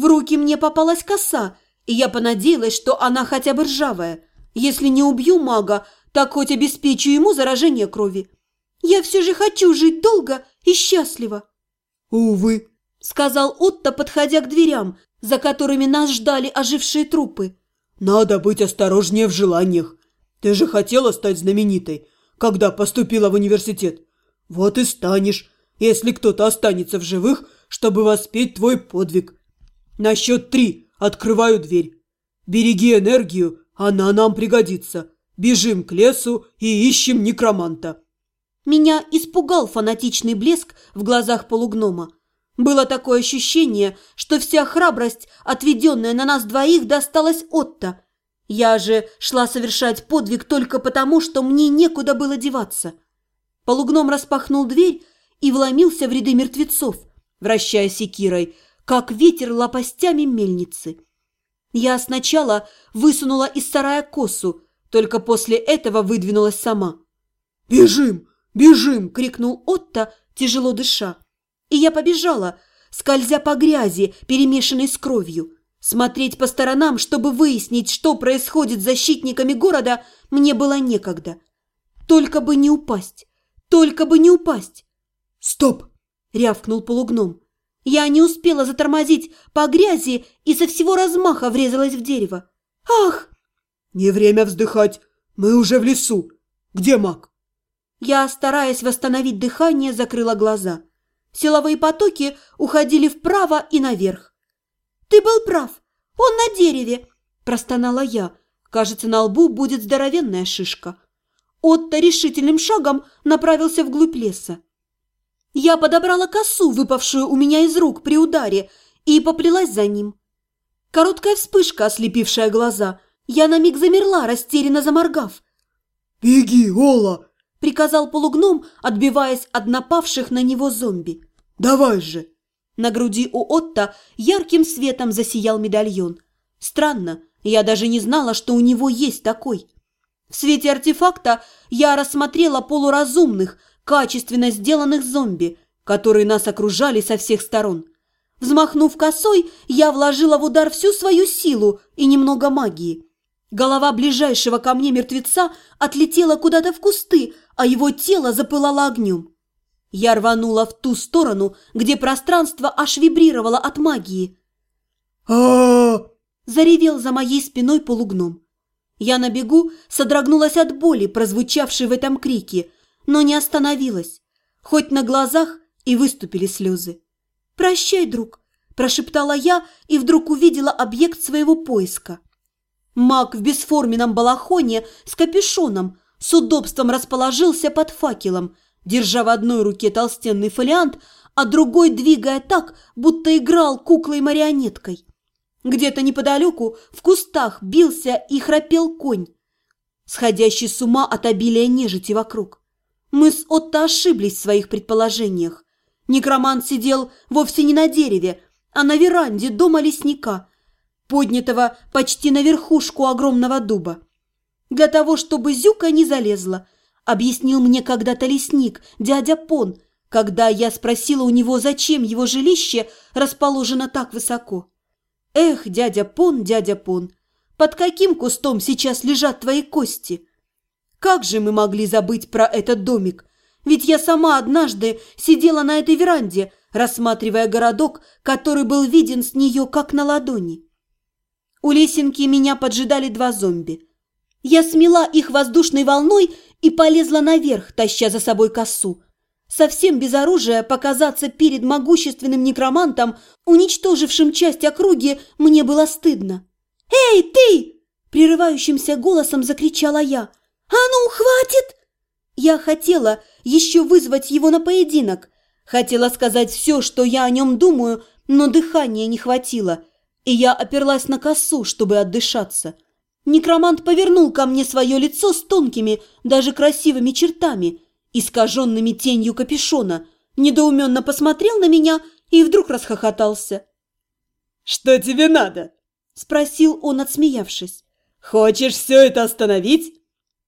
В руки мне попалась коса, и я понадеялась, что она хотя бы ржавая. Если не убью мага, так хоть обеспечу ему заражение крови. Я все же хочу жить долго и счастливо. «Увы», – сказал Отто, подходя к дверям, за которыми нас ждали ожившие трупы. «Надо быть осторожнее в желаниях. Ты же хотела стать знаменитой, когда поступила в университет. Вот и станешь, если кто-то останется в живых, чтобы воспеть твой подвиг. На счет три открываю дверь. Береги энергию, она нам пригодится. Бежим к лесу и ищем некроманта». Меня испугал фанатичный блеск в глазах полугнома. Было такое ощущение, что вся храбрость, отведенная на нас двоих, досталась Отто. Я же шла совершать подвиг только потому, что мне некуда было деваться. Полугном распахнул дверь и вломился в ряды мертвецов, вращая секирой, как ветер лопастями мельницы. Я сначала высунула из сарая косу, только после этого выдвинулась сама. «Бежим! Бежим!» – крикнул Отто, тяжело дыша. И я побежала, скользя по грязи, перемешанной с кровью. Смотреть по сторонам, чтобы выяснить, что происходит с защитниками города, мне было некогда. Только бы не упасть, только бы не упасть. «Стоп!» – рявкнул полугном. Я не успела затормозить по грязи и со всего размаха врезалась в дерево. «Ах!» «Не время вздыхать, мы уже в лесу. Где маг?» Я, стараясь восстановить дыхание, закрыла глаза. Силовые потоки уходили вправо и наверх. «Ты был прав, он на дереве!» – простонала я. Кажется, на лбу будет здоровенная шишка. Отто решительным шагом направился вглубь леса. Я подобрала косу, выпавшую у меня из рук при ударе, и поплелась за ним. Короткая вспышка, ослепившая глаза. Я на миг замерла, растерянно заморгав. «Беги, Ола!» – приказал полугном, отбиваясь от напавших на него зомби. «Давай же!» На груди у Отта ярким светом засиял медальон. Странно, я даже не знала, что у него есть такой. В свете артефакта я рассмотрела полуразумных, качественно сделанных зомби, которые нас окружали со всех сторон. Взмахнув косой, я вложила в удар всю свою силу и немного магии. Голова ближайшего ко мне мертвеца отлетела куда-то в кусты, а его тело запылало огнем. Я рванула в ту сторону, где пространство аж вибрировало от магии. а Заревел за моей спиной полугном. Я на бегу содрогнулась от боли, прозвучавшей в этом крике, но не остановилась, хоть на глазах и выступили слезы. «Прощай, друг», – прошептала я и вдруг увидела объект своего поиска. Маг в бесформенном балахоне с капюшоном с удобством расположился под факелом, держа в одной руке толстенный фолиант, а другой двигая так, будто играл куклой-марионеткой. Где-то неподалеку в кустах бился и храпел конь, сходящий с ума от обилия нежити вокруг. Мы с Отто ошиблись в своих предположениях. Некромант сидел вовсе не на дереве, а на веранде дома лесника, поднятого почти на верхушку огромного дуба. Для того, чтобы зюка не залезла, объяснил мне когда-то лесник, дядя Пон, когда я спросила у него, зачем его жилище расположено так высоко. Эх, дядя Пон, дядя Пон, под каким кустом сейчас лежат твои кости? Как же мы могли забыть про этот домик? Ведь я сама однажды сидела на этой веранде, рассматривая городок, который был виден с нее как на ладони. У лесенки меня поджидали два зомби. Я смела их воздушной волной и полезла наверх, таща за собой косу. Совсем без оружия показаться перед могущественным некромантом, уничтожившим часть округи, мне было стыдно. «Эй, ты!» – прерывающимся голосом закричала я. «А ну, хватит!» Я хотела еще вызвать его на поединок. Хотела сказать все, что я о нем думаю, но дыхания не хватило – и я оперлась на косу, чтобы отдышаться. Некромант повернул ко мне свое лицо с тонкими, даже красивыми чертами, искаженными тенью капюшона, недоуменно посмотрел на меня и вдруг расхохотался. «Что тебе надо?» – спросил он, отсмеявшись. «Хочешь все это остановить?»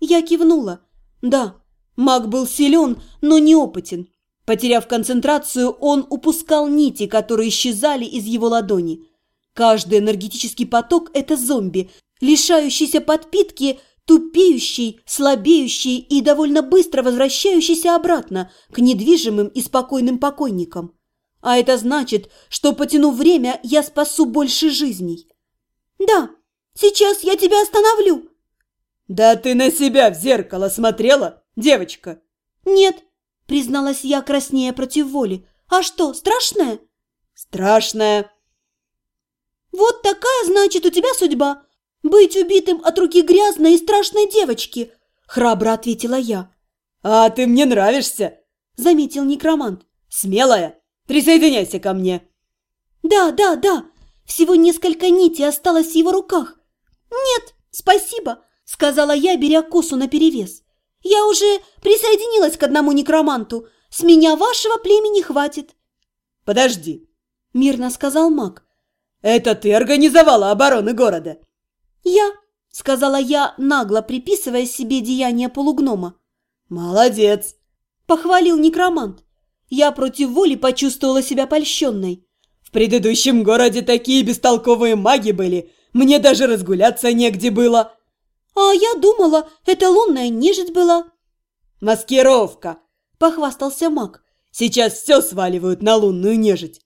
Я кивнула. «Да, маг был силен, но неопытен. Потеряв концентрацию, он упускал нити, которые исчезали из его ладони – Каждый энергетический поток – это зомби, лишающийся подпитки, тупеющий, слабеющий и довольно быстро возвращающийся обратно к недвижимым и спокойным покойникам. А это значит, что, потянув время, я спасу больше жизней. «Да, сейчас я тебя остановлю!» «Да ты на себя в зеркало смотрела, девочка?» «Нет», – призналась я краснее против воли. «А что, страшное?» «Страшное». «Вот такая, значит, у тебя судьба. Быть убитым от руки грязной и страшной девочки», – храбро ответила я. «А ты мне нравишься», – заметил некромант. «Смелая. Присоединяйся ко мне». «Да, да, да. Всего несколько нитей осталось в его руках». «Нет, спасибо», – сказала я, беря косу наперевес. «Я уже присоединилась к одному некроманту. С меня вашего племени хватит». «Подожди», – мирно сказал маг. «Это ты организовала оборону города?» «Я», – сказала я, нагло приписывая себе деяние полугнома. «Молодец», – похвалил некромант. Я против воли почувствовала себя польщенной. «В предыдущем городе такие бестолковые маги были, мне даже разгуляться негде было». «А я думала, это лунная нежить была». «Маскировка!» – похвастался маг. «Сейчас все сваливают на лунную нежить».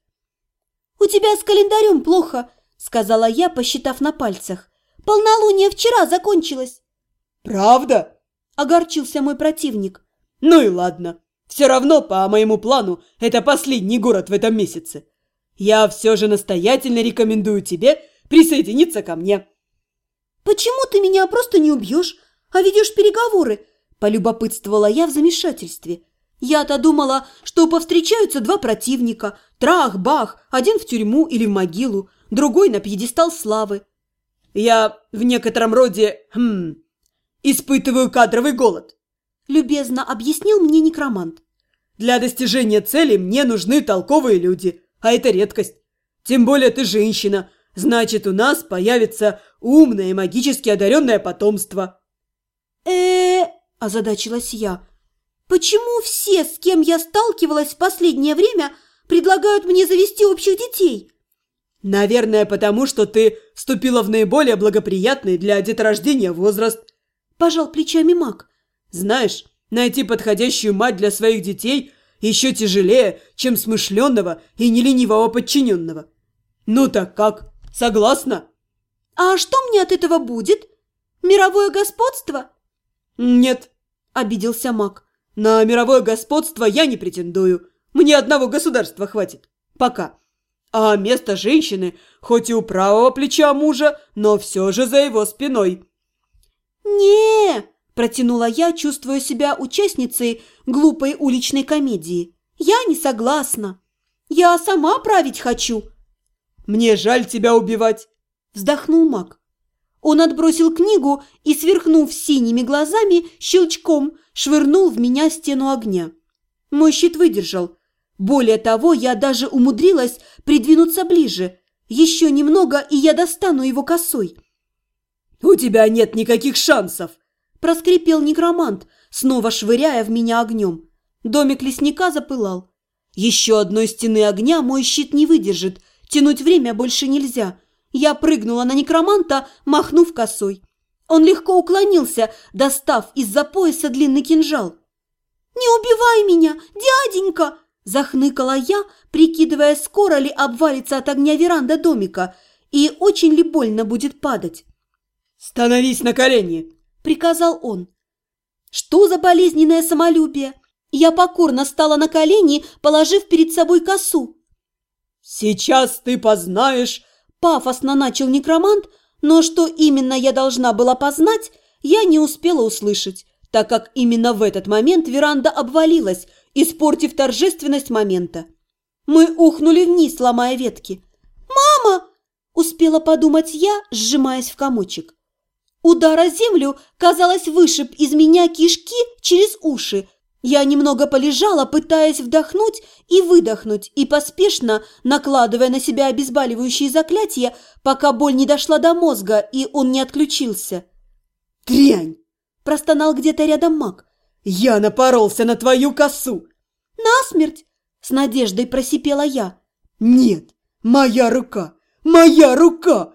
«У тебя с календарем плохо», – сказала я, посчитав на пальцах. «Полнолуние вчера закончилось». «Правда?» – огорчился мой противник. «Ну и ладно. Все равно, по моему плану, это последний город в этом месяце. Я все же настоятельно рекомендую тебе присоединиться ко мне». «Почему ты меня просто не убьешь, а ведешь переговоры?» – полюбопытствовала я в замешательстве. Я-то думала, что повстречаются два противника. Трах-бах, один в тюрьму или в могилу, другой на пьедестал славы. Я в некотором роде, хм, испытываю кадровый голод. Любезно объяснил мне некромант. Для достижения цели мне нужны толковые люди, а это редкость. Тем более ты женщина, значит, у нас появится умное и магически одаренное потомство. э озадачилась я. «Почему все, с кем я сталкивалась в последнее время, предлагают мне завести общих детей?» «Наверное, потому что ты вступила в наиболее благоприятный для деторождения возраст», – пожал плечами маг. «Знаешь, найти подходящую мать для своих детей еще тяжелее, чем смышленного и неленивого подчиненного. Ну так как, согласна?» «А что мне от этого будет? Мировое господство?» «Нет», – обиделся маг. «На мировое господство я не претендую. Мне одного государства хватит. Пока. А место женщины, хоть и у правого плеча мужа, но все же за его спиной». не протянула я, чувствуя себя участницей глупой уличной комедии. «Я не согласна. Я сама править хочу». «Мне жаль тебя убивать», вздохнул маг. Он отбросил книгу и, сверкнув синими глазами, щелчком швырнул в меня стену огня. Мой щит выдержал. Более того, я даже умудрилась придвинуться ближе. Еще немного, и я достану его косой. «У тебя нет никаких шансов!» – проскрипел некромант, снова швыряя в меня огнем. Домик лесника запылал. Еще одной стены огня мой щит не выдержит. Тянуть время больше нельзя – я прыгнула на некроманта, махнув косой. Он легко уклонился, достав из-за пояса длинный кинжал. «Не убивай меня, дяденька!» – захныкала я, прикидывая, скоро ли обвалится от огня веранда домика и очень ли больно будет падать. «Становись на колени!» – приказал он. «Что за болезненное самолюбие?» Я покорно стала на колени, положив перед собой косу. «Сейчас ты познаешь, Пафосно начал некромант, но что именно я должна была познать, я не успела услышать, так как именно в этот момент веранда обвалилась, испортив торжественность момента. Мы ухнули вниз, ломая ветки. «Мама!» – успела подумать я, сжимаясь в комочек. Удар о землю, казалось, вышиб из меня кишки через уши, я немного полежала, пытаясь вдохнуть и выдохнуть, и поспешно накладывая на себя обезболивающие заклятия, пока боль не дошла до мозга, и он не отключился. «Дрянь!» – простонал где-то рядом маг. «Я напоролся на твою косу!» «Насмерть!» – с надеждой просипела я. «Нет, моя рука! Моя рука!»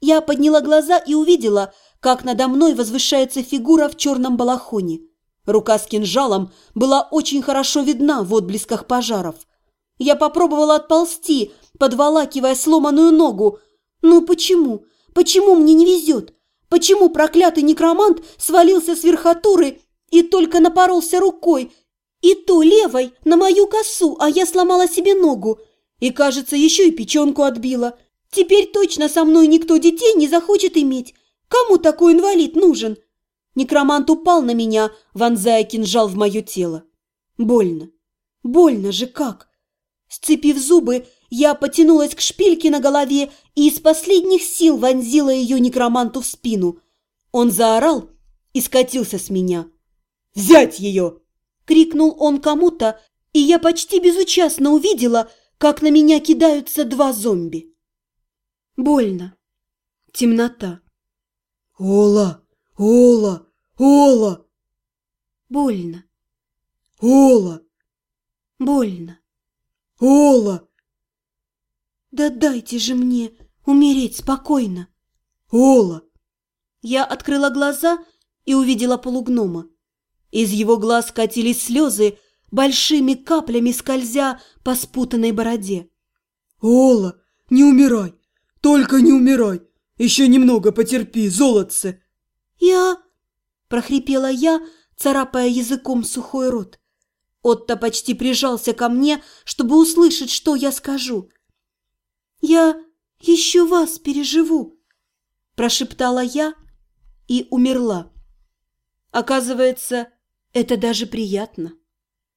Я подняла глаза и увидела, как надо мной возвышается фигура в черном балахоне. Рука с кинжалом была очень хорошо видна в отблесках пожаров. Я попробовала отползти, подволакивая сломанную ногу. Ну почему? Почему мне не везет? Почему проклятый некромант свалился с верхотуры и только напоролся рукой, и то левой, на мою косу, а я сломала себе ногу. И, кажется, еще и печенку отбила. Теперь точно со мной никто детей не захочет иметь. Кому такой инвалид нужен? Некромант упал на меня, вонзая кинжал в мое тело. Больно. Больно же как. Сцепив зубы, я потянулась к шпильке на голове и из последних сил вонзила ее некроманту в спину. Он заорал и скатился с меня. «Взять ее!» – крикнул он кому-то, и я почти безучастно увидела, как на меня кидаются два зомби. Больно. Темнота. «Ола! Ола! Ола!» Больно. «Ола! Больно. Ола! Да дайте же мне умереть спокойно. Ола!» Я открыла глаза и увидела полугнома. Из его глаз катились слезы, большими каплями скользя по спутанной бороде. «Ола, не умирай! Только не умирай! Еще немного потерпи, золотце!» «Я...» – прохрипела я, царапая языком сухой рот. Отто почти прижался ко мне, чтобы услышать, что я скажу. «Я еще вас переживу», – прошептала я и умерла. Оказывается, это даже приятно.